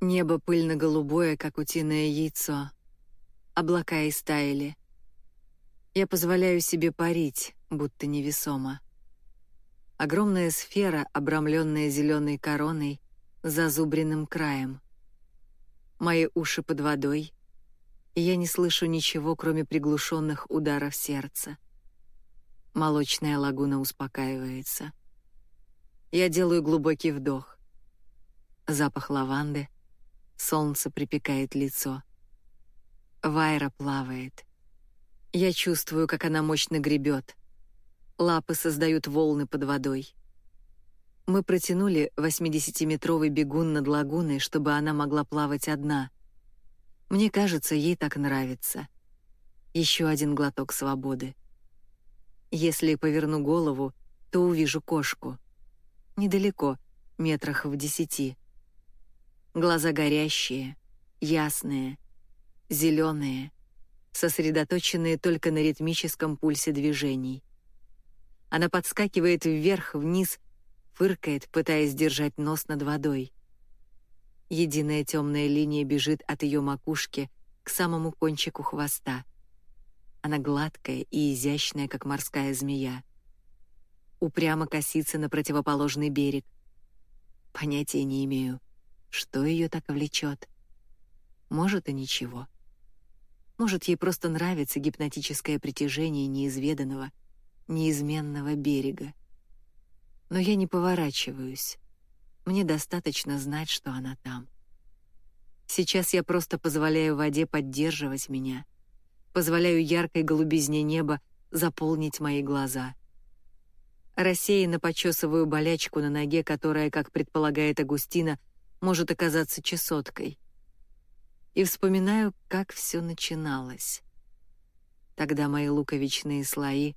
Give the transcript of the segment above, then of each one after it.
Небо пыльно-голубое, как утиное яйцо. Облака истаяли. Я позволяю себе парить, будто невесомо. Огромная сфера, обрамленная зеленой короной, зазубренным краем. Мои уши под водой, и я не слышу ничего, кроме приглушенных ударов сердца. Молочная лагуна успокаивается. Я делаю глубокий вдох. Запах лаванды, солнце припекает лицо. Вайра плавает. Я чувствую, как она мощно гребет. Лапы создают волны под водой. Мы протянули 80-метровый бегун над лагуной, чтобы она могла плавать одна. Мне кажется, ей так нравится. Еще один глоток свободы. Если поверну голову, то увижу кошку. Недалеко, метрах в десяти. Глаза горящие, ясные, зеленые, сосредоточенные только на ритмическом пульсе движений. Она подскакивает вверх-вниз, фыркает, пытаясь держать нос над водой. Единая темная линия бежит от ее макушки к самому кончику хвоста. Она гладкая и изящная, как морская змея. Упрямо косится на противоположный берег. Понятия не имею, что ее так влечет. Может и ничего. Может, ей просто нравится гипнотическое притяжение неизведанного, неизменного берега. Но я не поворачиваюсь. Мне достаточно знать, что она там. Сейчас я просто позволяю воде поддерживать меня, позволяю яркой голубизне неба заполнить мои глаза. Рассеянно почесываю болячку на ноге, которая, как предполагает Агустина, может оказаться чесоткой и вспоминаю, как все начиналось. Тогда мои луковичные слои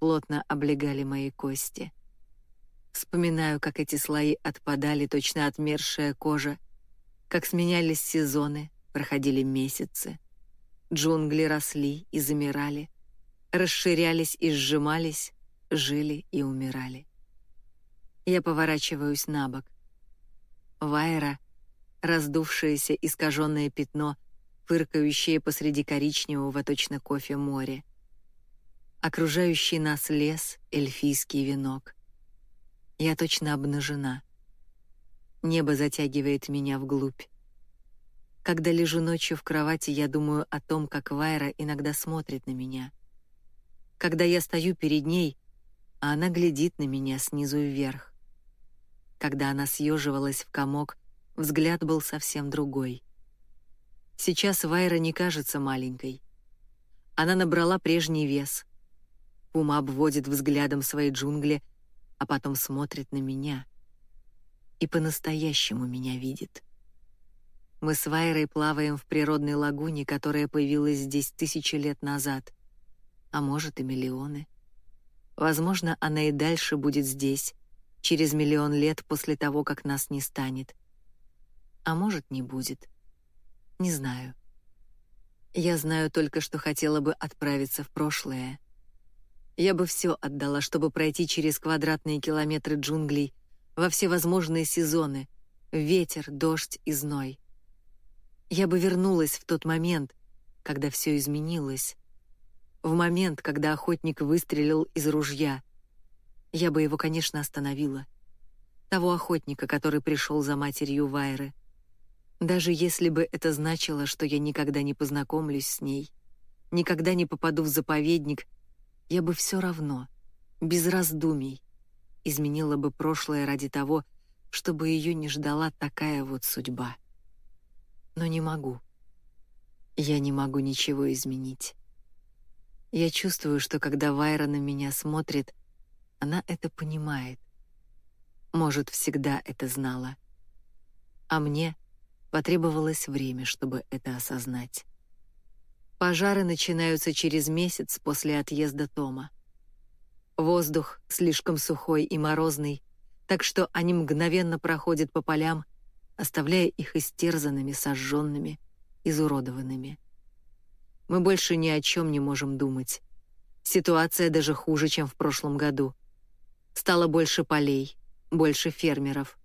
плотно облегали мои кости. Вспоминаю, как эти слои отпадали, точно отмершая кожа, как сменялись сезоны, проходили месяцы. Джунгли росли и замирали, расширялись и сжимались, жили и умирали. Я поворачиваюсь на бок. Вайра раздувшееся искаженное пятно, фыркающее посреди коричневого точно кофе море. Окружающий нас лес, эльфийский венок. Я точно обнажена. Небо затягивает меня вглубь. Когда лежу ночью в кровати, я думаю о том, как Вайра иногда смотрит на меня. Когда я стою перед ней, а она глядит на меня снизу вверх. Когда она съеживалась в комок, взгляд был совсем другой. Сейчас Вайра не кажется маленькой. Она набрала прежний вес. Пума обводит взглядом свои джунгли, а потом смотрит на меня. И по-настоящему меня видит. Мы с Вайрой плаваем в природной лагуне, которая появилась здесь тысячи лет назад, а может и миллионы. Возможно, она и дальше будет здесь, через миллион лет после того, как нас не станет — а может, не будет. Не знаю. Я знаю только, что хотела бы отправиться в прошлое. Я бы все отдала, чтобы пройти через квадратные километры джунглей во все возможные сезоны — ветер, дождь и зной. Я бы вернулась в тот момент, когда все изменилось. В момент, когда охотник выстрелил из ружья. Я бы его, конечно, остановила. Того охотника, который пришел за матерью Вайры — даже если бы это значило, что я никогда не познакомлюсь с ней, никогда не попаду в заповедник, я бы все равно, без раздумий, изменила бы прошлое ради того, чтобы ее не ждала такая вот судьба. Но не могу. Я не могу ничего изменить. Я чувствую, что когда Вайра на меня смотрит, она это понимает. Может, всегда это знала. А мне — Потребовалось время, чтобы это осознать. Пожары начинаются через месяц после отъезда Тома. Воздух слишком сухой и морозный, так что они мгновенно проходят по полям, оставляя их истерзанными, сожженными, изуродованными. Мы больше ни о чем не можем думать. Ситуация даже хуже, чем в прошлом году. Стало больше полей, больше фермеров.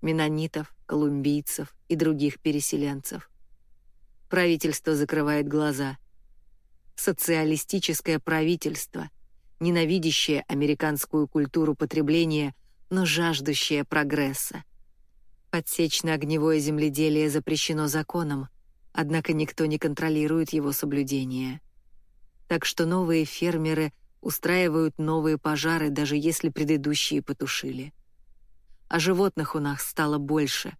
Менонитов, колумбийцев и других переселенцев. Правительство закрывает глаза. Социалистическое правительство, ненавидящее американскую культуру потребления, но жаждущее прогресса. Подсечно-огневое земледелие запрещено законом, однако никто не контролирует его соблюдение. Так что новые фермеры устраивают новые пожары, даже если предыдущие потушили. А животных у нас стало больше.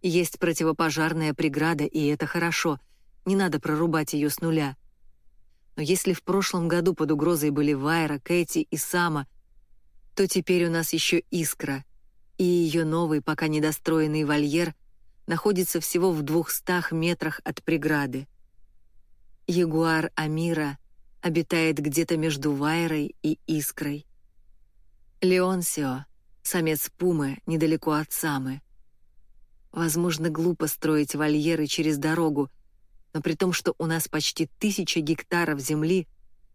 Есть противопожарная преграда, и это хорошо, не надо прорубать ее с нуля. Но если в прошлом году под угрозой были Вайра, Кэти и Сама, то теперь у нас еще Искра, и ее новый, пока недостроенный вольер находится всего в двухстах метрах от преграды. Ягуар Амира обитает где-то между Вайрой и Искрой. Леонсио, самец пумы, недалеко от Самы. Возможно, глупо строить вольеры через дорогу, но при том, что у нас почти тысяча гектаров земли,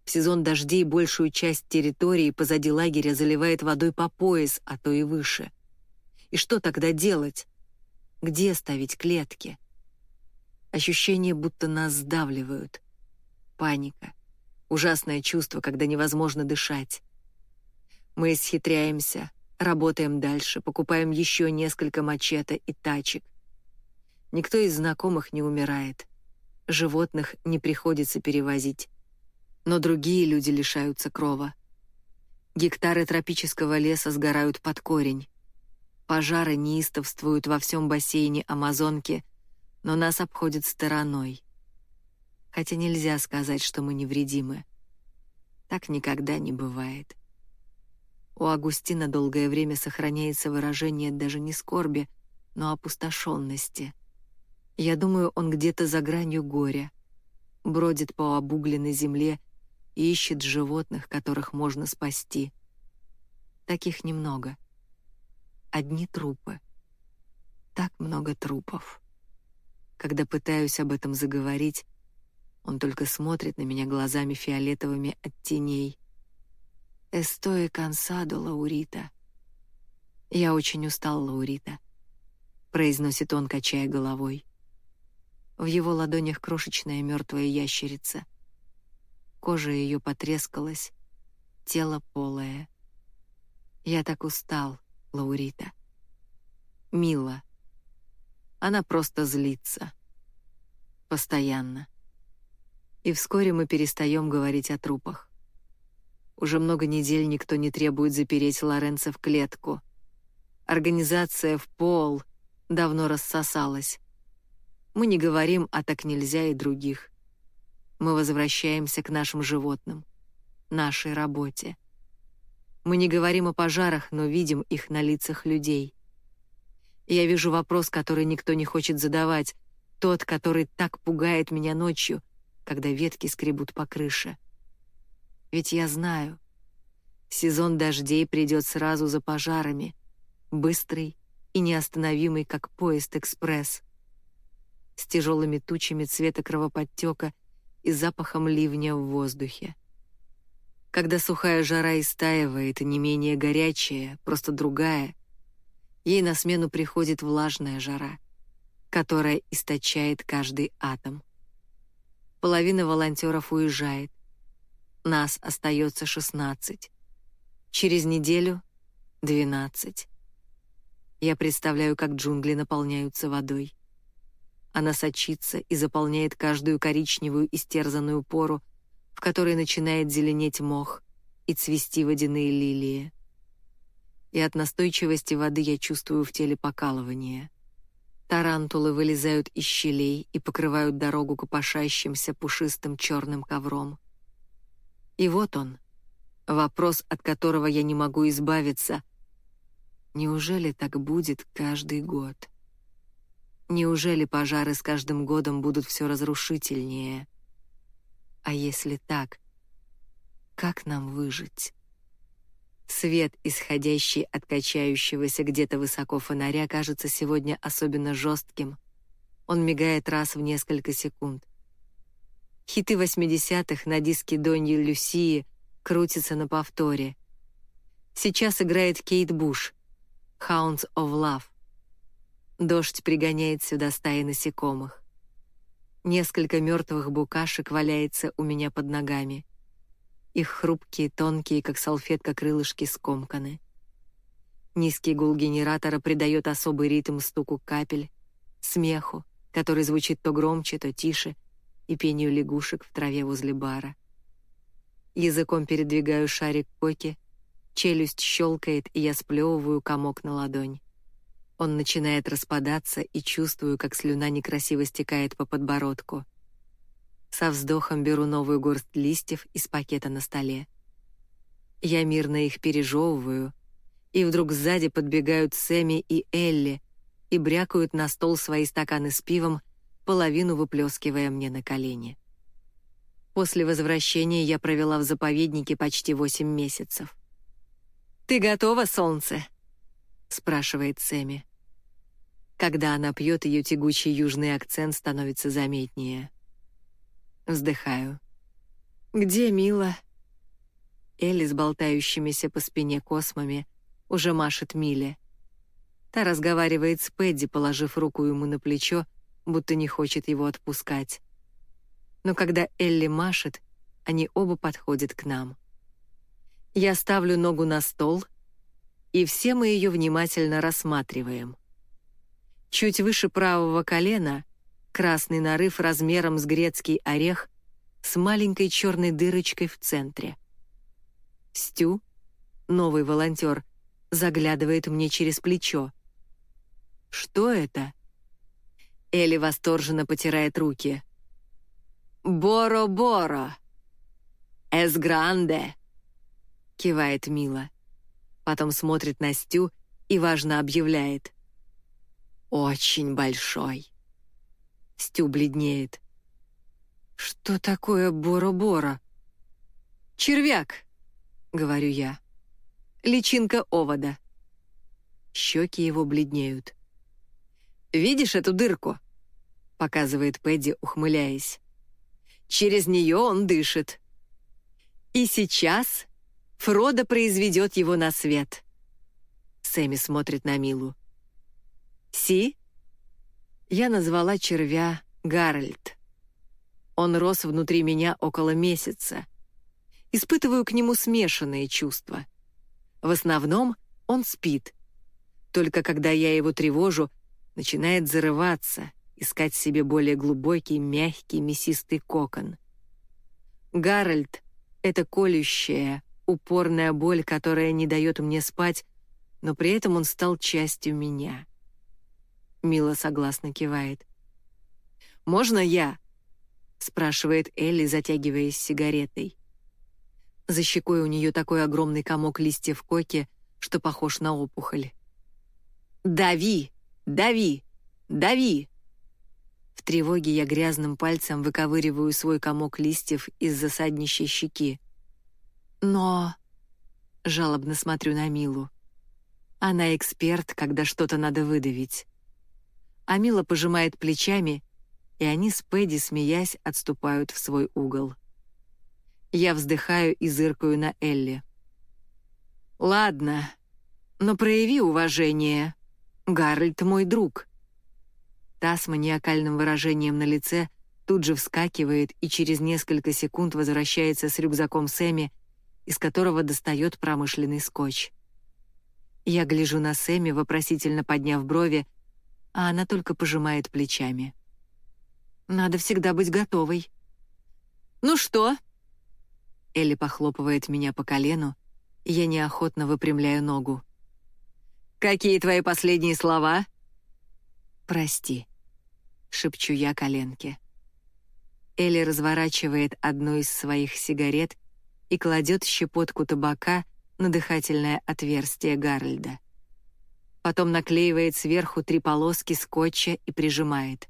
в сезон дождей большую часть территории позади лагеря заливает водой по пояс, а то и выше. И что тогда делать? Где ставить клетки? Ощущение, будто нас сдавливают. Паника. Ужасное чувство, когда невозможно дышать. Мы исхитряемся, работаем дальше, покупаем еще несколько мачете и тачек. Никто из знакомых не умирает. Животных не приходится перевозить. Но другие люди лишаются крова. Гектары тропического леса сгорают под корень. Пожары неистовствуют во всем бассейне Амазонки, но нас обходят стороной хотя нельзя сказать, что мы невредимы. Так никогда не бывает. У Агустина долгое время сохраняется выражение даже не скорби, но опустошенности. Я думаю, он где-то за гранью горя, бродит по обугленной земле и ищет животных, которых можно спасти. Таких немного. Одни трупы. Так много трупов. Когда пытаюсь об этом заговорить, он только смотрит на меня глазами фиолетовыми от теней. «Эстое кансадо, Лаурита». «Я очень устал, Лаурита», — произносит он, качая головой. В его ладонях крошечная мертвая ящерица. Кожа ее потрескалась, тело полое. Я так устал, Лаурита. Мила. Она просто злится. Постоянно и вскоре мы перестаем говорить о трупах. Уже много недель никто не требует запереть Лоренца в клетку. Организация в пол давно рассосалась. Мы не говорим «а так нельзя» и других. Мы возвращаемся к нашим животным, нашей работе. Мы не говорим о пожарах, но видим их на лицах людей. Я вижу вопрос, который никто не хочет задавать, тот, который так пугает меня ночью — когда ветки скребут по крыше. Ведь я знаю, сезон дождей придет сразу за пожарами, быстрый и неостановимый, как поезд-экспресс, с тяжелыми тучами цвета кровоподтека и запахом ливня в воздухе. Когда сухая жара истаивает, не менее горячая, просто другая, ей на смену приходит влажная жара, которая источает каждый атом. Половина волонтеров уезжает. Нас остается 16. Через неделю — 12. Я представляю, как джунгли наполняются водой. Она сочится и заполняет каждую коричневую истерзанную пору, в которой начинает зеленеть мох и цвести водяные лилии. И от настойчивости воды я чувствую в теле покалывание. Тарантулы вылезают из щелей и покрывают дорогу копошащимся пушистым черным ковром. И вот он, вопрос, от которого я не могу избавиться. Неужели так будет каждый год? Неужели пожары с каждым годом будут все разрушительнее? А если так, как нам выжить? Свет, исходящий от качающегося где-то высоко фонаря, кажется сегодня особенно жестким. Он мигает раз в несколько секунд. Хиты 80-х на диске Доньи Люсии крутятся на повторе. Сейчас играет Кейт Буш «Hounds of Love». Дождь пригоняет сюда стаи насекомых. Несколько мертвых букашек валяется у меня под ногами. Их хрупкие, тонкие, как салфетка, крылышки скомканы. Низкий гул генератора придает особый ритм стуку капель, смеху, который звучит то громче, то тише, и пению лягушек в траве возле бара. Языком передвигаю шарик коки, челюсть щелкает, и я сплевываю комок на ладонь. Он начинает распадаться, и чувствую, как слюна некрасиво стекает по подбородку. Со вздохом беру новую горсть листьев из пакета на столе. Я мирно их пережевываю, и вдруг сзади подбегают Сэмми и Элли и брякают на стол свои стаканы с пивом, половину выплескивая мне на колени. После возвращения я провела в заповеднике почти восемь месяцев. «Ты готова, солнце?» — спрашивает Сэмми. Когда она пьет, ее тягучий южный акцент становится заметнее. Вздыхаю. «Где Мила?» Элли с болтающимися по спине космами уже машет Миле. Та разговаривает с Пэдди, положив руку ему на плечо, будто не хочет его отпускать. Но когда Элли машет, они оба подходят к нам. Я ставлю ногу на стол, и все мы ее внимательно рассматриваем. Чуть выше правого колена красный нарыв размером с грецкий орех с маленькой черной дырочкой в центре. Стю, новый волонтер, заглядывает мне через плечо. «Что это?» Элли восторженно потирает руки. «Боро-боро! Эс гранде!» кивает Мила. Потом смотрит на Стю и важно объявляет. «Очень большой!» Стю бледнеет. «Что такое Боро-Боро?» «Червяк», — говорю я. «Личинка овода». Щеки его бледнеют. «Видишь эту дырку?» — показывает Пэдди, ухмыляясь. «Через нее он дышит. И сейчас Фродо произведет его на свет». Сэмми смотрит на Милу. «Си?» Я назвала червя Гарольд. Он рос внутри меня около месяца. Испытываю к нему смешанные чувства. В основном он спит. Только когда я его тревожу, начинает зарываться, искать себе более глубокий, мягкий, мясистый кокон. Гарольд — это колющая, упорная боль, которая не дает мне спать, но при этом он стал частью меня. Мила согласно кивает. «Можно я?» — спрашивает Элли, затягиваясь сигаретой. За щекой у нее такой огромный комок листьев коки, что похож на опухоль. «Дави! Дави! Дави!» В тревоге я грязным пальцем выковыриваю свой комок листьев из засаднищей щеки. «Но...» — жалобно смотрю на Милу. Она эксперт, когда что-то надо выдавить. А Мила пожимает плечами, и они с Пэдди, смеясь, отступают в свой угол. Я вздыхаю и зыркаю на Элли. «Ладно, но прояви уважение. Гарольд мой друг». Та с маниакальным выражением на лице тут же вскакивает и через несколько секунд возвращается с рюкзаком Сэмми, из которого достает промышленный скотч. Я гляжу на Сэмми, вопросительно подняв брови, а она только пожимает плечами. «Надо всегда быть готовой». «Ну что?» Элли похлопывает меня по колену, я неохотно выпрямляю ногу. «Какие твои последние слова?» «Прости», — шепчу я коленке. Элли разворачивает одну из своих сигарет и кладет щепотку табака на дыхательное отверстие Гарольда. Потом наклеивает сверху три полоски скотча и прижимает.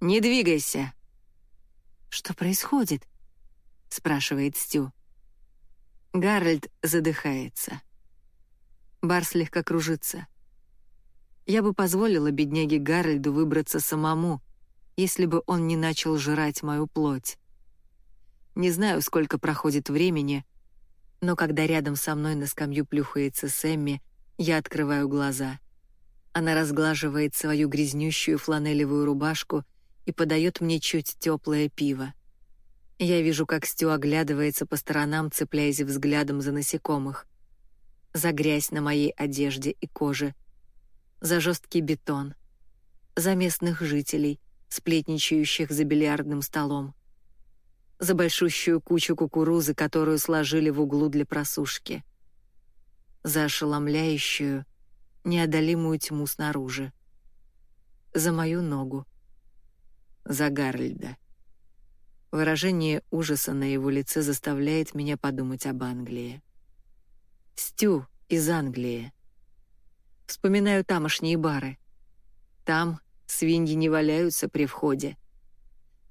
«Не двигайся!» «Что происходит?» — спрашивает Стю. Гарольд задыхается. Бар слегка кружится. Я бы позволила бедняге Гарольду выбраться самому, если бы он не начал жрать мою плоть. Не знаю, сколько проходит времени, но когда рядом со мной на скамью плюхается Сэмми, я открываю глаза. Она разглаживает свою грязнющую фланелевую рубашку и подает мне чуть теплое пиво. Я вижу, как Стю оглядывается по сторонам, цепляясь взглядом за насекомых. За грязь на моей одежде и коже. За жесткий бетон. За местных жителей, сплетничающих за бильярдным столом. За большущую кучу кукурузы, которую сложили в углу для просушки. За ошеломляющую, неодолимую тьму снаружи. За мою ногу. За Гарольда. Выражение ужаса на его лице заставляет меня подумать об Англии. Стю из Англии. Вспоминаю тамошние бары. Там свиньи не валяются при входе.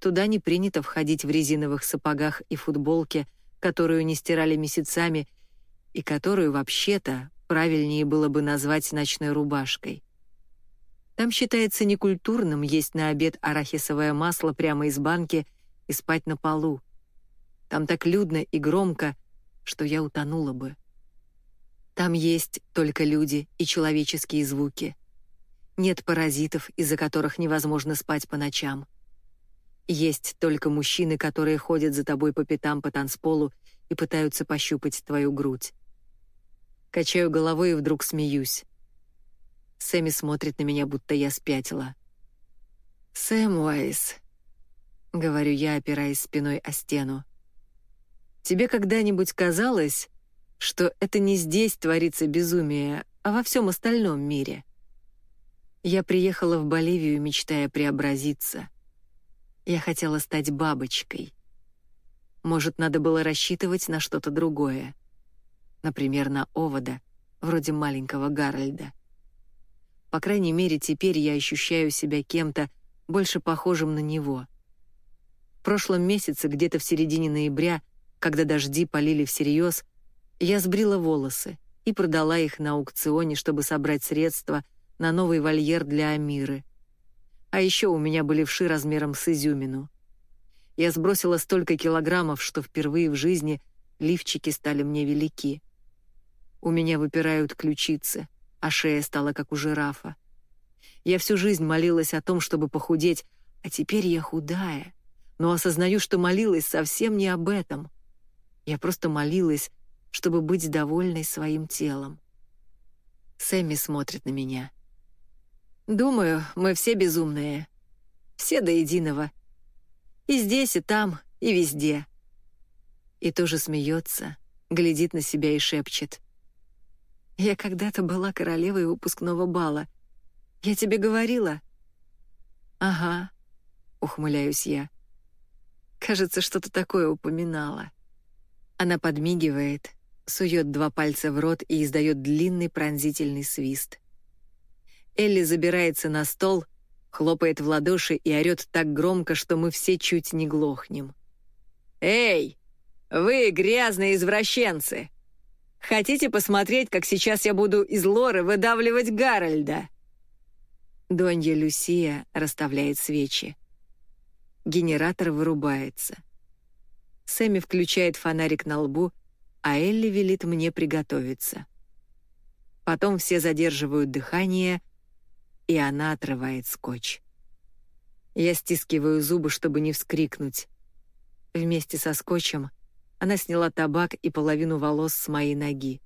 Туда не принято входить в резиновых сапогах и футболке, которую не стирали месяцами и которую вообще-то правильнее было бы назвать ночной рубашкой. Там считается некультурным есть на обед арахисовое масло прямо из банки и спать на полу. Там так людно и громко, что я утонула бы. Там есть только люди и человеческие звуки. Нет паразитов, из-за которых невозможно спать по ночам. Есть только мужчины, которые ходят за тобой по пятам по танцполу и пытаются пощупать твою грудь. Качаю головой и вдруг смеюсь. Сэмми смотрит на меня, будто я спятила. «Сэм Уайс», — говорю я, опираясь спиной о стену. «Тебе когда-нибудь казалось, что это не здесь творится безумие, а во всем остальном мире?» Я приехала в Боливию, мечтая преобразиться. Я хотела стать бабочкой. Может, надо было рассчитывать на что-то другое например, на овода, вроде маленького Гарольда. По крайней мере, теперь я ощущаю себя кем-то больше похожим на него. В прошлом месяце, где-то в середине ноября, когда дожди полили всерьез, я сбрила волосы и продала их на аукционе, чтобы собрать средства на новый вольер для Амиры. А еще у меня были вши размером с изюмину. Я сбросила столько килограммов, что впервые в жизни лифчики стали мне велики. У меня выпирают ключицы, а шея стала как у жирафа. Я всю жизнь молилась о том, чтобы похудеть, а теперь я худая, но осознаю, что молилась совсем не об этом. Я просто молилась, чтобы быть довольной своим телом. Сэмми смотрит на меня. Думаю, мы все безумные. Все до единого. И здесь, и там, и везде. И тоже смеется, глядит на себя и шепчет. Я когда-то была королевой выпускного бала. Я тебе говорила?» «Ага», — ухмыляюсь я. Кажется, что-то такое упоминала. Она подмигивает, сует два пальца в рот и издает длинный пронзительный свист. Элли забирается на стол, хлопает в ладоши и орёт так громко, что мы все чуть не глохнем. «Эй, вы грязные извращенцы! Хотите посмотреть, как сейчас я буду из лоры выдавливать Гарольда?» Донья Люсия расставляет свечи. Генератор вырубается. Сэмми включает фонарик на лбу, а Элли велит мне приготовиться. Потом все задерживают дыхание, и она отрывает скотч. Я стискиваю зубы, чтобы не вскрикнуть. Вместе со скотчем она сняла табак и половину волос с моей ноги.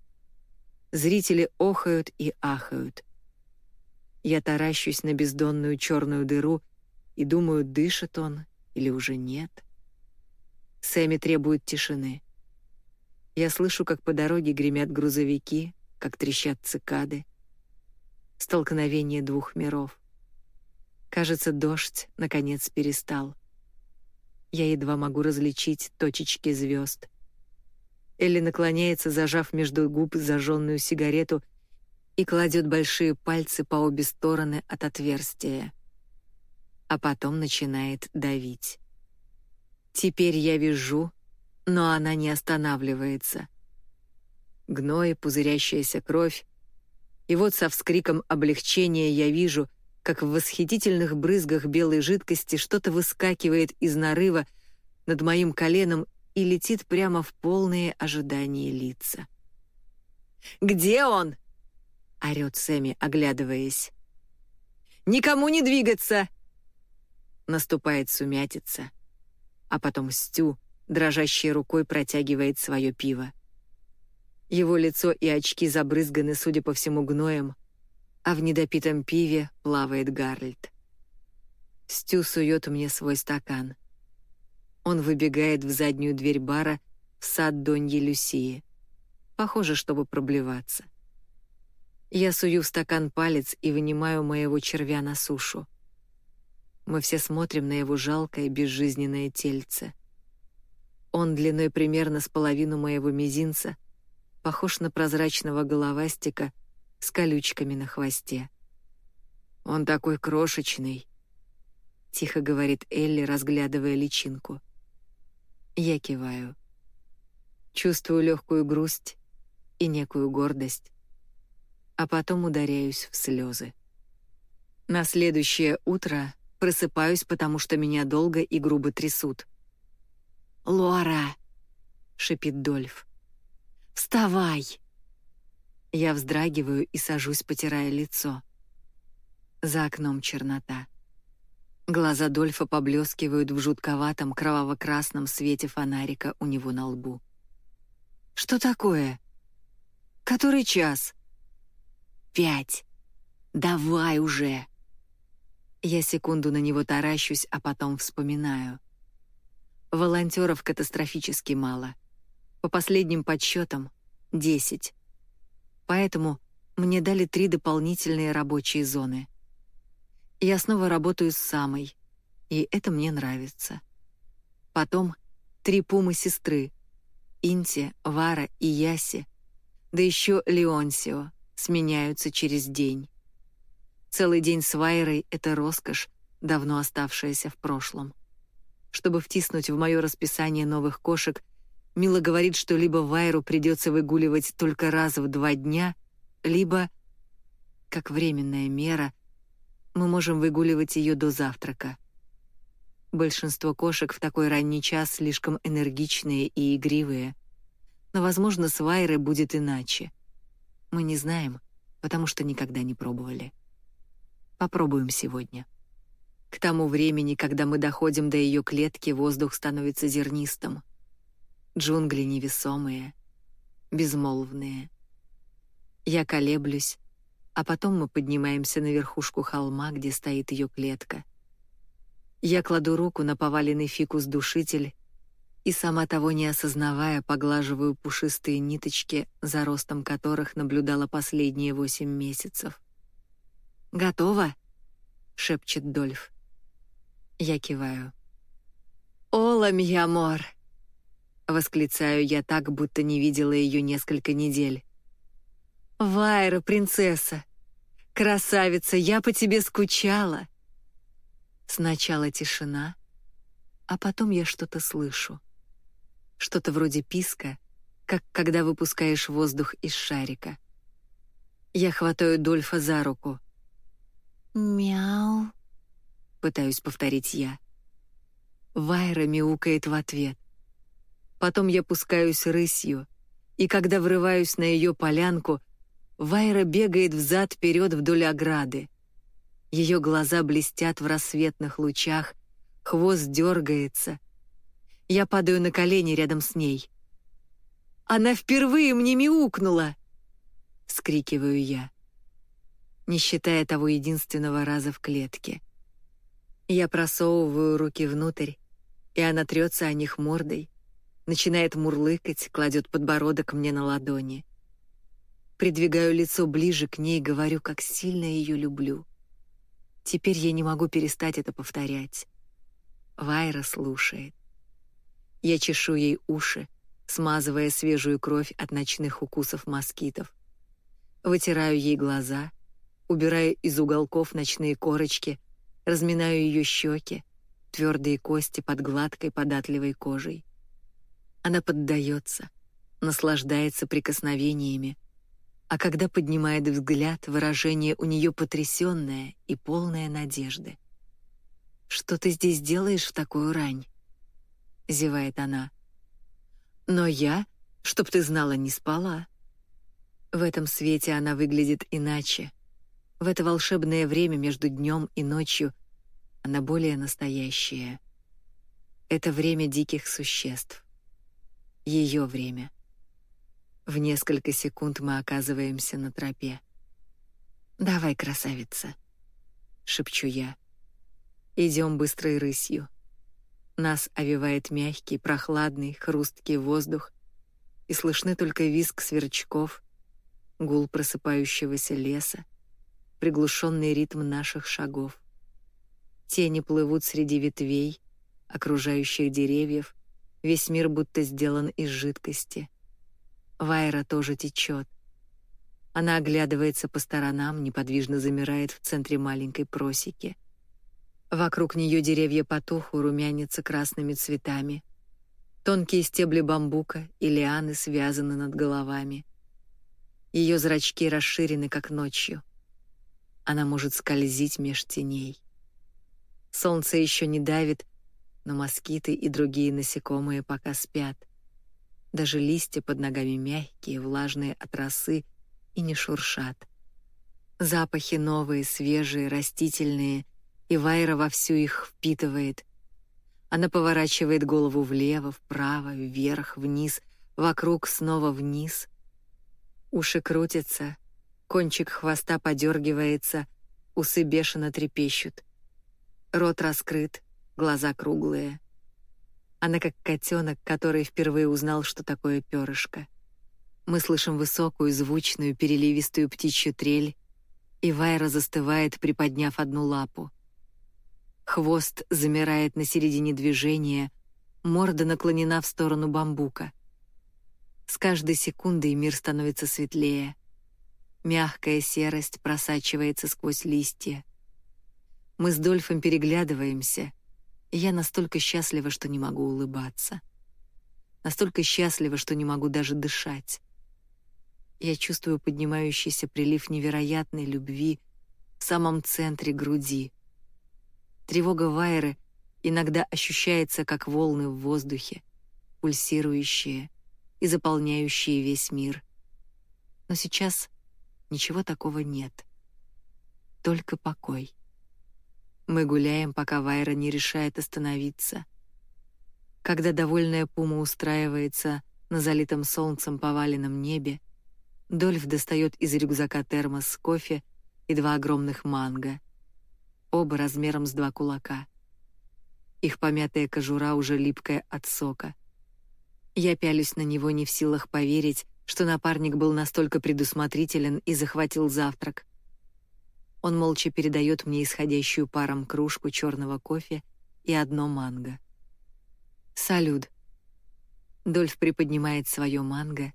Зрители охают и ахают. Я таращусь на бездонную черную дыру и думаю, дышит он или уже нет. Сэмми требует тишины. Я слышу, как по дороге гремят грузовики, как трещат цикады. Столкновение двух миров. Кажется, дождь наконец перестал. Я едва могу различить точечки звезд. Элли наклоняется, зажав между губ зажженную сигарету, и кладет большие пальцы по обе стороны от отверстия. А потом начинает давить. Теперь я вижу, но она не останавливается. Гной, пузырящаяся кровь. И вот со вскриком облегчения я вижу, как в восхитительных брызгах белой жидкости что-то выскакивает из нарыва над моим коленом и летит прямо в полные ожидания лица. «Где он?» — орёт Сэмми, оглядываясь. Никому не двигаться!» Наступает сумятица, а потом Стю, дрожащей рукой, протягивает свое пиво. Его лицо и очки забрызганы, судя по всему, гноем, а в недопитом пиве плавает Гарольд. Стю сует мне свой стакан. Он выбегает в заднюю дверь бара в сад Доньи Люсии. Похоже, чтобы проблеваться. Я сую в стакан палец и вынимаю моего червя на сушу. Мы все смотрим на его жалкое безжизненное тельце. Он длиной примерно с половину моего мизинца, похож на прозрачного головастика с колючками на хвосте. «Он такой крошечный», — тихо говорит Элли, разглядывая личинку. Я киваю. Чувствую легкую грусть и некую гордость, а потом ударяюсь в слезы. На следующее утро просыпаюсь, потому что меня долго и грубо трясут. «Лора!» — шипит Дольф. «Вставай!» Я вздрагиваю и сажусь, потирая лицо. За окном чернота. Глаза Дольфа поблескивают в жутковатом кроваво-красном свете фонарика у него на лбу. «Что такое? Который час?» «Пять. Давай уже!» Я секунду на него таращусь, а потом вспоминаю. Волонтеров катастрофически мало. По последним подсчетам — десять. Поэтому мне дали три дополнительные рабочие зоны. Я снова работаю с самой, и это мне нравится. Потом три пумы-сестры — Инти, Вара и Яси, да еще Леонсио — сменяются через день. Целый день с Вайрой — это роскошь, давно оставшаяся в прошлом. Чтобы втиснуть в мое расписание новых кошек, Мила говорит, что либо Вайру придется выгуливать только раз в два дня, либо, как временная мера, мы можем выгуливать ее до завтрака. Большинство кошек в такой ранний час слишком энергичные и игривые. Но, возможно, с Вайрой будет иначе. Мы не знаем, потому что никогда не пробовали. Попробуем сегодня. К тому времени, когда мы доходим до ее клетки, воздух становится зернистым. Джунгли невесомые, безмолвные. Я колеблюсь, а потом мы поднимаемся на верхушку холма, где стоит ее клетка. Я кладу руку на поваленный фикус-душитель и, сама того не осознавая, поглаживаю пушистые ниточки, за ростом которых наблюдала последние восемь месяцев. «Готово?» — шепчет Дольф. Я киваю. «Ола, мьямор!» — восклицаю я так, будто не видела ее несколько недель. «Вайра, принцесса! Красавица, я по тебе скучала!» Сначала тишина, а потом я что-то слышу. Что-то вроде писка, как когда выпускаешь воздух из шарика. Я хватаю Дольфа за руку. «Мяу», — пытаюсь повторить я. Вайра мяукает в ответ. Потом я пускаюсь рысью, и когда врываюсь на ее полянку, Вайра бегает взад-вперед вдоль ограды. Ее глаза блестят в рассветных лучах, хвост дергается. Я падаю на колени рядом с ней. «Она впервые мне мяукнула!» — вскрикиваю я не считая того единственного раза в клетке. Я просовываю руки внутрь, и она трется о них мордой, начинает мурлыкать, кладет подбородок мне на ладони. Придвигаю лицо ближе к ней, говорю, как сильно ее люблю. Теперь я не могу перестать это повторять. Вайра слушает. Я чешу ей уши, смазывая свежую кровь от ночных укусов москитов. Вытираю ей глаза, убирая из уголков ночные корочки, разминаю ее щеки, твердые кости под гладкой податливой кожей. Она поддается, наслаждается прикосновениями, а когда поднимает взгляд, выражение у нее потрясенное и полное надежды. «Что ты здесь делаешь в такую рань?» — зевает она. «Но я, чтоб ты знала, не спала». В этом свете она выглядит иначе, В это волшебное время между днем и ночью она более настоящая. Это время диких существ. Ее время. В несколько секунд мы оказываемся на тропе. «Давай, красавица», — шепчу я. Идем быстрой рысью. Нас овивает мягкий, прохладный, хрусткий воздух, и слышны только визг сверчков, гул просыпающегося леса, приглушенный ритм наших шагов. Тени плывут среди ветвей, окружающих деревьев, весь мир будто сделан из жидкости. Вайра тоже течет. Она оглядывается по сторонам, неподвижно замирает в центре маленькой просеки. Вокруг нее деревья потуху румянятся красными цветами. Тонкие стебли бамбука и лианы связаны над головами. Ее зрачки расширены, как ночью. Она может скользить меж теней. Солнце еще не давит, но москиты и другие насекомые пока спят. Даже листья под ногами мягкие, влажные от росы и не шуршат. Запахи новые, свежие, растительные, и Вайра вовсю их впитывает. Она поворачивает голову влево, вправо, вверх, вниз, вокруг, снова вниз. Уши крутятся, кончик хвоста подергивается, усы бешено трепещут. Рот раскрыт, глаза круглые. Она как котенок, который впервые узнал, что такое перышко. Мы слышим высокую, звучную, переливистую птичью трель, и Вайра застывает, приподняв одну лапу. Хвост замирает на середине движения, морда наклонена в сторону бамбука. С каждой секундой мир становится светлее. Мягкая серость просачивается сквозь листья. Мы с Дольфом переглядываемся, я настолько счастлива, что не могу улыбаться. Настолько счастлива, что не могу даже дышать. Я чувствую поднимающийся прилив невероятной любви в самом центре груди. Тревога Вайры иногда ощущается как волны в воздухе, пульсирующие и заполняющие весь мир. Но сейчас ничего такого нет. Только покой. Мы гуляем, пока Вайра не решает остановиться. Когда довольная пума устраивается на залитом солнцем поваленном небе, Дольф достает из рюкзака термос кофе и два огромных манго, оба размером с два кулака. Их помятая кожура уже липкая от сока. Я пялюсь на него не в силах поверить, что напарник был настолько предусмотрителен и захватил завтрак. Он молча передает мне исходящую паром кружку черного кофе и одно манго. «Салют». Дольф приподнимает свое манго.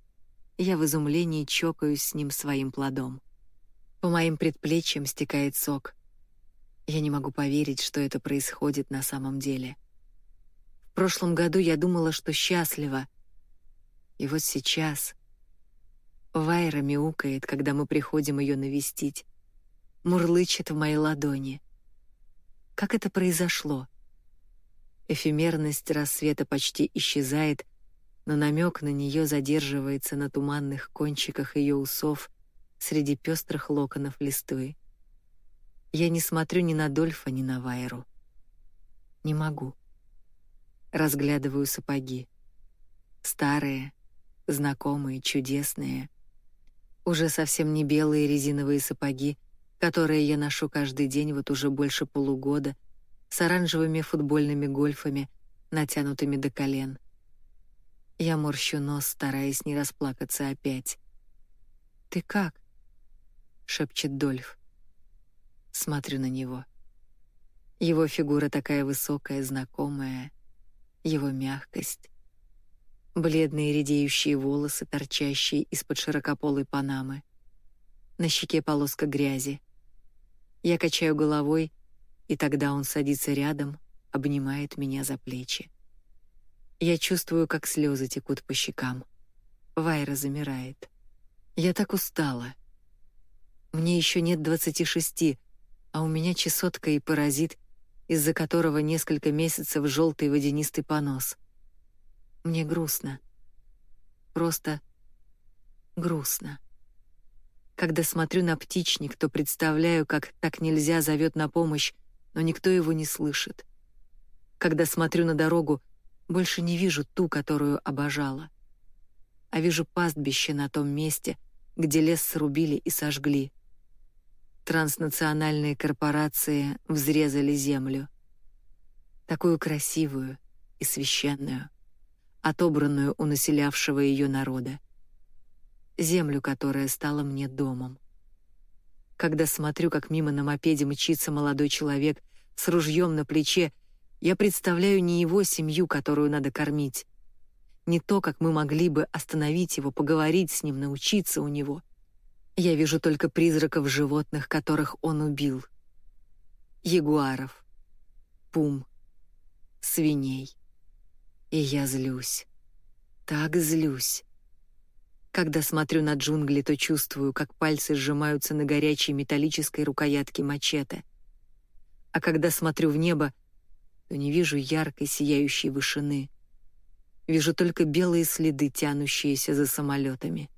Я в изумлении чокаюсь с ним своим плодом. По моим предплечьям стекает сок. Я не могу поверить, что это происходит на самом деле. В прошлом году я думала, что счастлива. И вот сейчас... Вайра мяукает, когда мы приходим ее навестить мурлычет в моей ладони. Как это произошло? Эфемерность рассвета почти исчезает, но намек на нее задерживается на туманных кончиках ее усов среди пестрых локонов листвы. Я не смотрю ни на Дольфа, ни на Вайру. Не могу. Разглядываю сапоги. Старые, знакомые, чудесные. Уже совсем не белые резиновые сапоги, которые я ношу каждый день вот уже больше полугода, с оранжевыми футбольными гольфами, натянутыми до колен. Я морщу нос, стараясь не расплакаться опять. «Ты как?» — шепчет Дольф. Смотрю на него. Его фигура такая высокая, знакомая, его мягкость. Бледные редеющие волосы, торчащие из-под широкополой панамы. На щеке полоска грязи. Я качаю головой, и тогда он садится рядом, обнимает меня за плечи. Я чувствую, как слезы текут по щекам. Вайра замирает. Я так устала. Мне еще нет двадцати шести, а у меня чесотка и паразит, из-за которого несколько месяцев желтый водянистый понос. Мне грустно. Просто грустно. Когда смотрю на птичник, то представляю, как так нельзя зовет на помощь, но никто его не слышит. Когда смотрю на дорогу, больше не вижу ту, которую обожала, а вижу пастбище на том месте, где лес срубили и сожгли. Транснациональные корпорации взрезали землю. Такую красивую и священную, отобранную у населявшего ее народа. Землю, которая стала мне домом. Когда смотрю, как мимо на мопеде мчится молодой человек с ружьем на плече, я представляю не его семью, которую надо кормить, не то, как мы могли бы остановить его, поговорить с ним, научиться у него. Я вижу только призраков животных, которых он убил. Ягуаров, пум, свиней. И я злюсь. Так злюсь. Когда смотрю на джунгли, то чувствую, как пальцы сжимаются на горячей металлической рукоятке мачете. А когда смотрю в небо, то не вижу яркой сияющей вышины. Вижу только белые следы, тянущиеся за самолетами.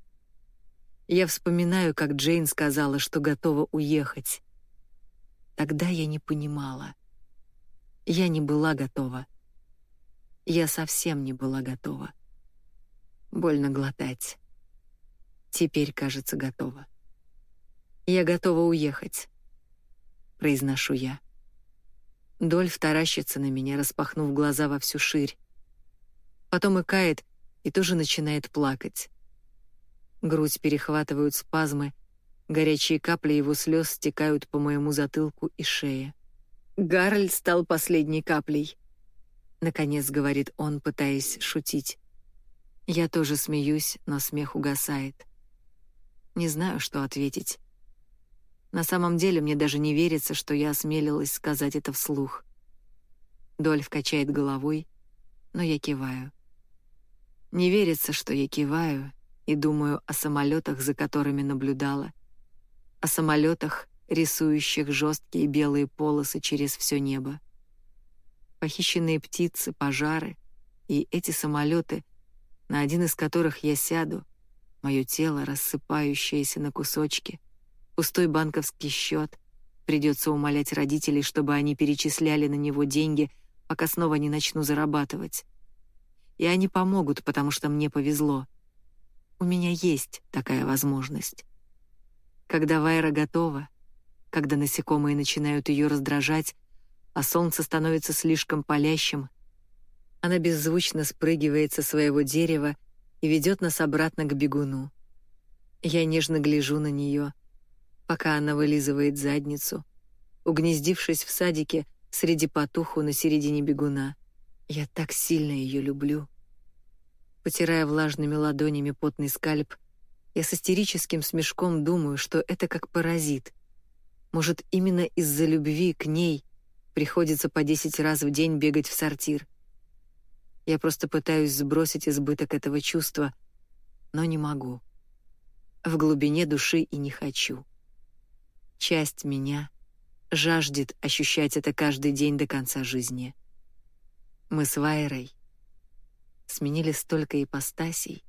Я вспоминаю, как Джейн сказала, что готова уехать. Тогда я не понимала. Я не была готова. Я совсем не была готова. Больно глотать. Теперь, кажется, готова. Я готова уехать. Произношу я. Дольф таращится на меня, распахнув глаза во всю ширь. Потом икает и тоже начинает плакать. Грудь перехватывают спазмы, горячие капли его слез стекают по моему затылку и шее. Гарольд стал последней каплей. Наконец говорит он, пытаясь шутить. Я тоже смеюсь, но смех угасает. Не знаю, что ответить. На самом деле мне даже не верится, что я осмелилась сказать это вслух. Дольф качает головой, но я киваю. Не верится, что я киваю и думаю о самолетах, за которыми наблюдала, о самолетах, рисующих жесткие белые полосы через все небо. Похищенные птицы, пожары и эти самолеты, на один из которых я сяду, мое тело, рассыпающееся на кусочки, пустой банковский счет. Придется умолять родителей, чтобы они перечисляли на него деньги, пока снова не начну зарабатывать и они помогут, потому что мне повезло. У меня есть такая возможность. Когда Вайра готова, когда насекомые начинают ее раздражать, а солнце становится слишком палящим, она беззвучно спрыгивает со своего дерева и ведет нас обратно к бегуну. Я нежно гляжу на нее, пока она вылизывает задницу, угнездившись в садике среди потуху на середине бегуна. Я так сильно ее люблю. Потирая влажными ладонями потный скальп, я с истерическим смешком думаю, что это как паразит. Может, именно из-за любви к ней приходится по десять раз в день бегать в сортир. Я просто пытаюсь сбросить избыток этого чувства, но не могу. В глубине души и не хочу. Часть меня жаждет ощущать это каждый день до конца жизни. Мы с Вайрой сменили столько ипостасей.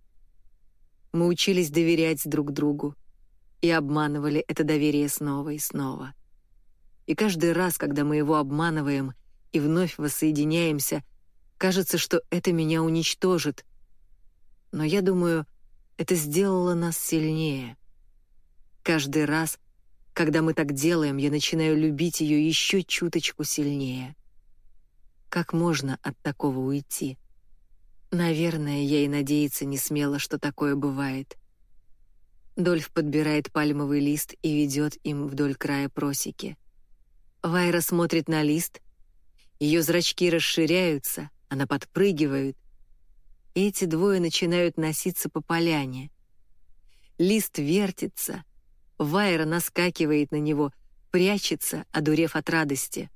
Мы учились доверять друг другу и обманывали это доверие снова и снова. И каждый раз, когда мы его обманываем и вновь воссоединяемся, кажется, что это меня уничтожит. Но я думаю, это сделало нас сильнее. Каждый раз, когда мы так делаем, я начинаю любить ее еще чуточку сильнее. Как можно от такого уйти? Наверное, я и надеяться не смела, что такое бывает. Дольф подбирает пальмовый лист и ведет им вдоль края просеки. Вайра смотрит на лист, ее зрачки расширяются, она подпрыгивает. Эти двое начинают носиться по поляне. Лист вертится, Вайра наскакивает на него, прячется, одурев от радости.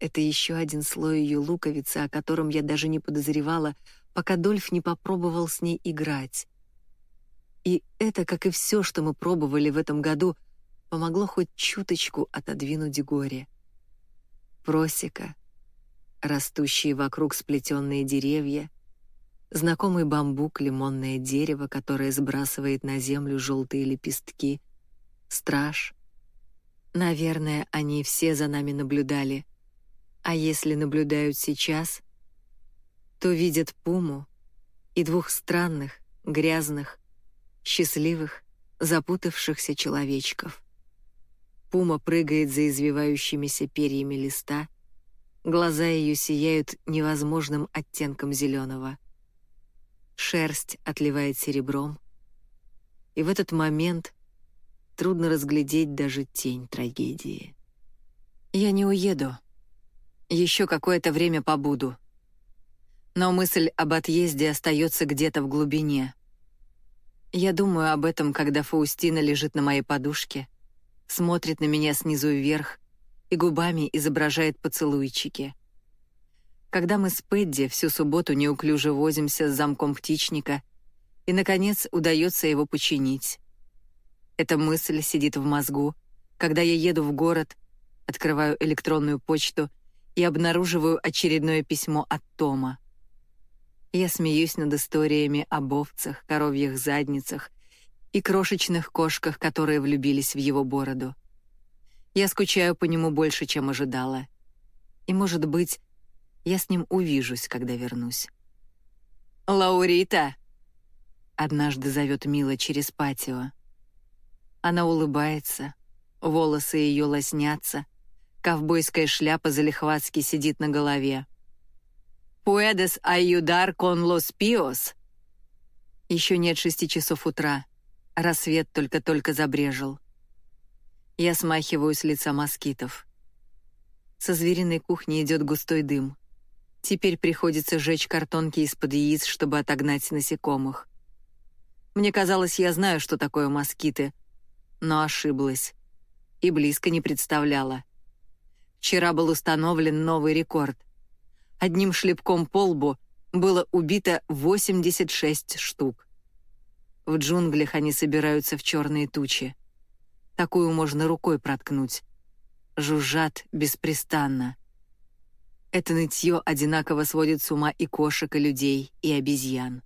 Это еще один слой ее луковицы, о котором я даже не подозревала, пока Дольф не попробовал с ней играть. И это, как и все, что мы пробовали в этом году, помогло хоть чуточку отодвинуть горе. Просека, растущие вокруг сплетенные деревья, знакомый бамбук, лимонное дерево, которое сбрасывает на землю желтые лепестки, страж. Наверное, они все за нами наблюдали. А если наблюдают сейчас, то видят пуму и двух странных, грязных, счастливых, запутавшихся человечков. Пума прыгает за извивающимися перьями листа, глаза ее сияют невозможным оттенком зеленого. Шерсть отливает серебром, и в этот момент трудно разглядеть даже тень трагедии. Я не уеду. Еще какое-то время побуду. Но мысль об отъезде остается где-то в глубине. Я думаю об этом, когда Фаустина лежит на моей подушке, смотрит на меня снизу вверх и губами изображает поцелуйчики. Когда мы с Пэдди всю субботу неуклюже возимся с замком птичника, и, наконец, удается его починить. Эта мысль сидит в мозгу, когда я еду в город, открываю электронную почту и обнаруживаю очередное письмо от Тома. Я смеюсь над историями об овцах, коровьих задницах и крошечных кошках, которые влюбились в его бороду. Я скучаю по нему больше, чем ожидала. И, может быть, я с ним увижусь, когда вернусь. «Лаурита!» — однажды зовет Мила через патио. Она улыбается, волосы ее лоснятся, ковбойская шляпа залихватски сидит на голове. «Puedes ayudar con los píos?» Еще нет шести часов утра. Рассвет только-только забрежил. Я смахиваю с лица москитов. Со звериной кухни идет густой дым. Теперь приходится жечь картонки из-под яиц, чтобы отогнать насекомых. Мне казалось, я знаю, что такое москиты — но ошиблась. И близко не представляла. Вчера был установлен новый рекорд. Одним шлепком по лбу было убито 86 штук. В джунглях они собираются в черные тучи. Такую можно рукой проткнуть. Жужжат беспрестанно. Это нытье одинаково сводит с ума и кошек, и людей, и обезьян.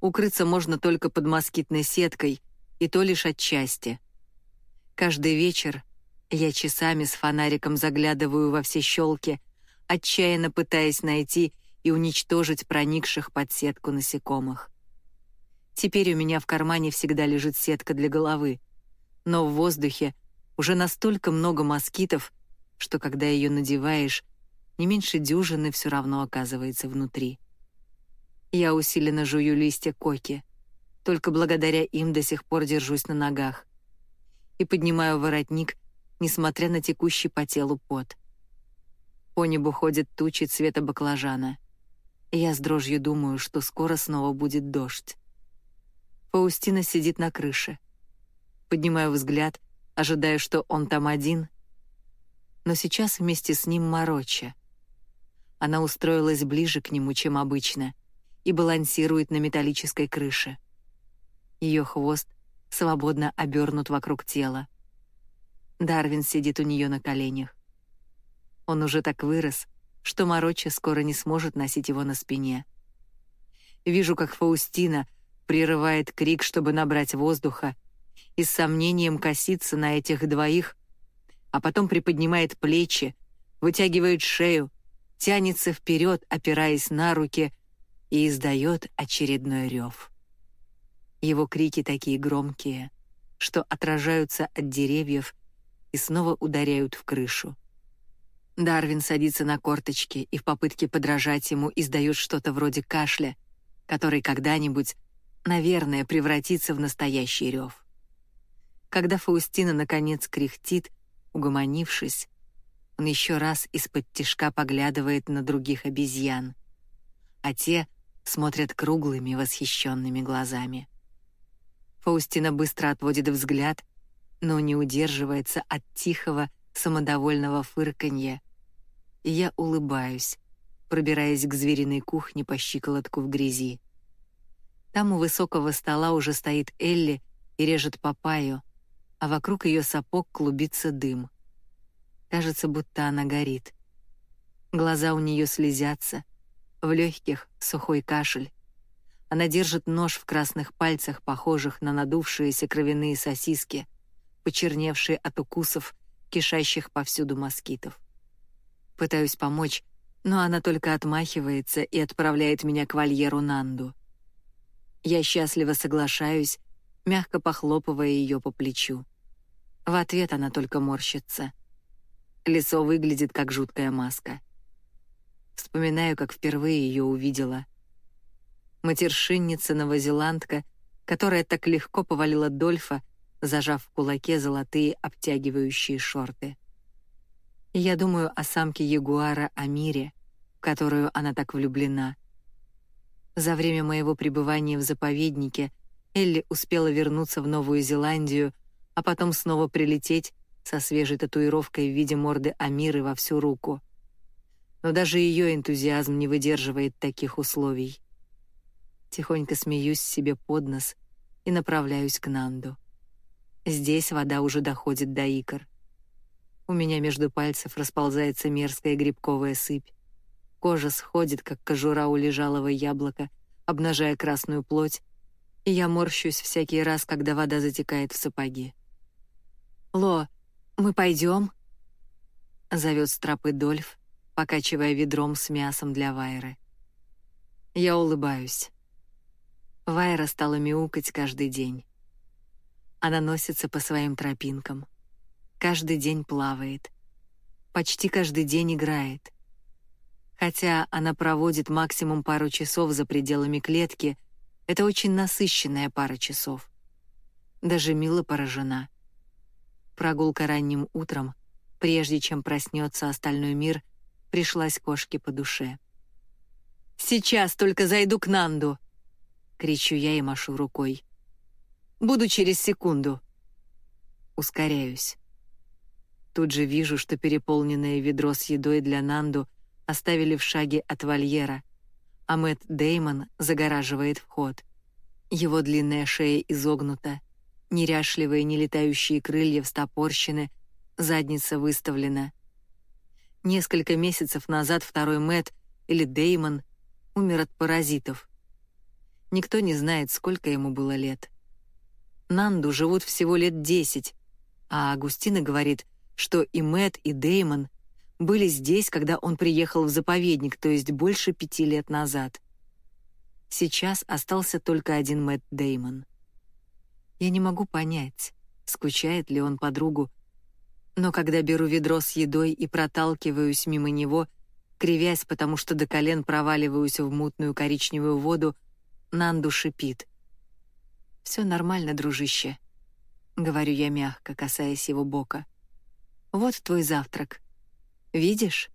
Укрыться можно только под москитной сеткой — и то лишь отчасти. Каждый вечер я часами с фонариком заглядываю во все щелки, отчаянно пытаясь найти и уничтожить проникших под сетку насекомых. Теперь у меня в кармане всегда лежит сетка для головы, но в воздухе уже настолько много москитов, что когда ее надеваешь, не меньше дюжины все равно оказывается внутри. Я усиленно жую листья коки — только благодаря им до сих пор держусь на ногах. И поднимаю воротник, несмотря на текущий по телу пот. По небу ходят тучи цвета баклажана. Я с дрожью думаю, что скоро снова будет дождь. Фаустина сидит на крыше. Поднимаю взгляд, ожидая, что он там один. Но сейчас вместе с ним Мороча. Она устроилась ближе к нему, чем обычно, и балансирует на металлической крыше. Ее хвост свободно обернут вокруг тела. Дарвин сидит у нее на коленях. Он уже так вырос, что Мороча скоро не сможет носить его на спине. Вижу, как Фаустина прерывает крик, чтобы набрать воздуха, и с сомнением косится на этих двоих, а потом приподнимает плечи, вытягивает шею, тянется вперед, опираясь на руки, и издает очередной рев. Его крики такие громкие, что отражаются от деревьев и снова ударяют в крышу. Дарвин садится на корточки и в попытке подражать ему издает что-то вроде кашля, который когда-нибудь, наверное, превратится в настоящий рев. Когда Фаустина наконец кряхтит, угомонившись, он еще раз из-под тишка поглядывает на других обезьян, а те смотрят круглыми восхищенными глазами. Фаустина быстро отводит взгляд, но не удерживается от тихого, самодовольного фырканья. И я улыбаюсь, пробираясь к звериной кухне по щиколотку в грязи. Там у высокого стола уже стоит Элли и режет папайю, а вокруг ее сапог клубится дым. Кажется, будто она горит. Глаза у нее слезятся, в легких сухой кашель, Она держит нож в красных пальцах, похожих на надувшиеся кровяные сосиски, почерневшие от укусов, кишащих повсюду москитов. Пытаюсь помочь, но она только отмахивается и отправляет меня к вольеру Нанду. Я счастливо соглашаюсь, мягко похлопывая ее по плечу. В ответ она только морщится. Лицо выглядит как жуткая маска. Вспоминаю, как впервые ее увидела. Матершинница-новозеландка, которая так легко повалила Дольфа, зажав в кулаке золотые обтягивающие шорты. Я думаю о самке ягуара Амире, в которую она так влюблена. За время моего пребывания в заповеднике Элли успела вернуться в Новую Зеландию — а потом снова прилететь со свежей татуировкой в виде морды Амиры во всю руку. Но даже ее энтузиазм не выдерживает таких условий. Тихонько смеюсь себе под нос и направляюсь к Нанду. Здесь вода уже доходит до икр. У меня между пальцев расползается мерзкая грибковая сыпь. Кожа сходит, как кожура у лежалого яблока, обнажая красную плоть, и я морщусь всякий раз, когда вода затекает в сапоги. «Ло, мы пойдем?» — зовет с тропы Дольф, покачивая ведром с мясом для Вайры. Я улыбаюсь. Вайра стала мяукать каждый день. Она носится по своим тропинкам. Каждый день плавает. Почти каждый день играет. Хотя она проводит максимум пару часов за пределами клетки, это очень насыщенная пара часов. Даже Мила поражена. Прогулка ранним утром, прежде чем проснется остальной мир, пришлась кошке по душе. «Сейчас только зайду к Нанду!» — кричу я и машу рукой. «Буду через секунду!» Ускоряюсь. Тут же вижу, что переполненное ведро с едой для Нанду оставили в шаге от вольера, а Мэтт Деймон загораживает вход. Его длинная шея изогнута, Неряшливые нелетающие крылья встопорщены, задница выставлена. Несколько месяцев назад второй Мэт или Деймон умер от паразитов. Никто не знает, сколько ему было лет. Нанду живут всего лет десять, а Агустина говорит, что и Мэт, и Деймон были здесь, когда он приехал в заповедник, то есть больше пяти лет назад. Сейчас остался только один Мэт Деймон. Я не могу понять, скучает ли он по другу, но когда беру ведро с едой и проталкиваюсь мимо него, кривясь, потому что до колен проваливаюсь в мутную коричневую воду, Нанду шипит. «Все нормально, дружище», — говорю я мягко, касаясь его бока. «Вот твой завтрак. Видишь?»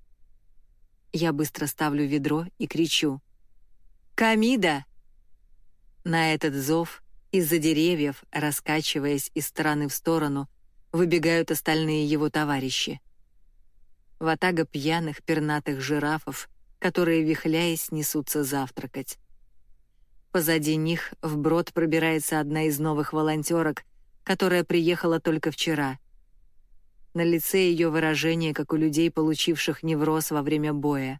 Я быстро ставлю ведро и кричу. «Камида!» На этот зов из-за деревьев, раскачиваясь из стороны в сторону, выбегают остальные его товарищи. Ватага пьяных пернатых жирафов, которые, вихляясь, несутся завтракать. Позади них вброд пробирается одна из новых волонтерок, которая приехала только вчера. На лице ее выражение, как у людей, получивших невроз во время боя.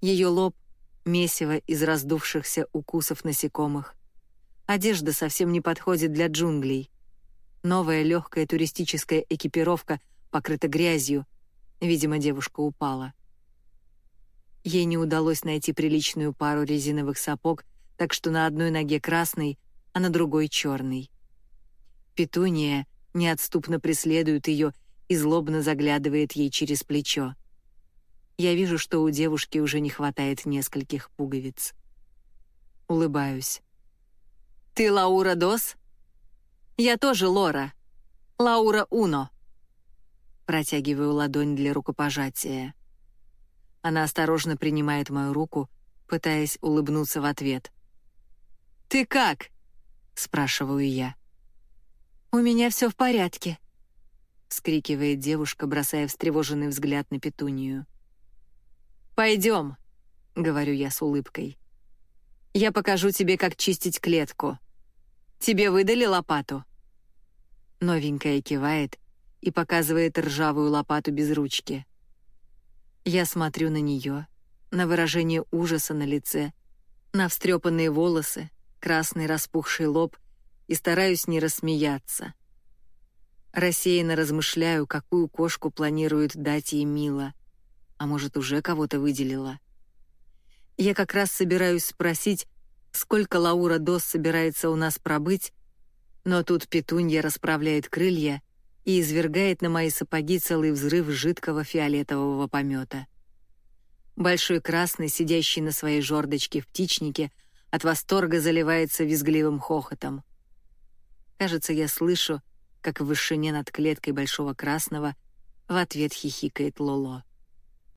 Ее лоб — месиво из раздувшихся укусов насекомых. Одежда совсем не подходит для джунглей. Новая легкая туристическая экипировка покрыта грязью. Видимо, девушка упала. Ей не удалось найти приличную пару резиновых сапог, так что на одной ноге красный, а на другой черный. Петуния неотступно преследует ее и злобно заглядывает ей через плечо. Я вижу, что у девушки уже не хватает нескольких пуговиц. Улыбаюсь. «Ты Лаура Дос?» «Я тоже Лора. Лаура Уно». Протягиваю ладонь для рукопожатия. Она осторожно принимает мою руку, пытаясь улыбнуться в ответ. «Ты как?» — спрашиваю я. «У меня все в порядке», — вскрикивает девушка, бросая встревоженный взгляд на Петунию. «Пойдем», — говорю я с улыбкой. «Я покажу тебе, как чистить клетку». Тебе выдали лопату?» Новенькая кивает и показывает ржавую лопату без ручки. Я смотрю на нее, на выражение ужаса на лице, на встрепанные волосы, красный распухший лоб и стараюсь не рассмеяться. Рассеянно размышляю, какую кошку планирует дать ей Мила. А может, уже кого-то выделила. Я как раз собираюсь спросить, сколько Лаура Дос собирается у нас пробыть, но тут петунья расправляет крылья и извергает на мои сапоги целый взрыв жидкого фиолетового помета. Большой красный, сидящий на своей жердочке в птичнике, от восторга заливается визгливым хохотом. Кажется, я слышу, как в вышине над клеткой большого красного в ответ хихикает Лоло.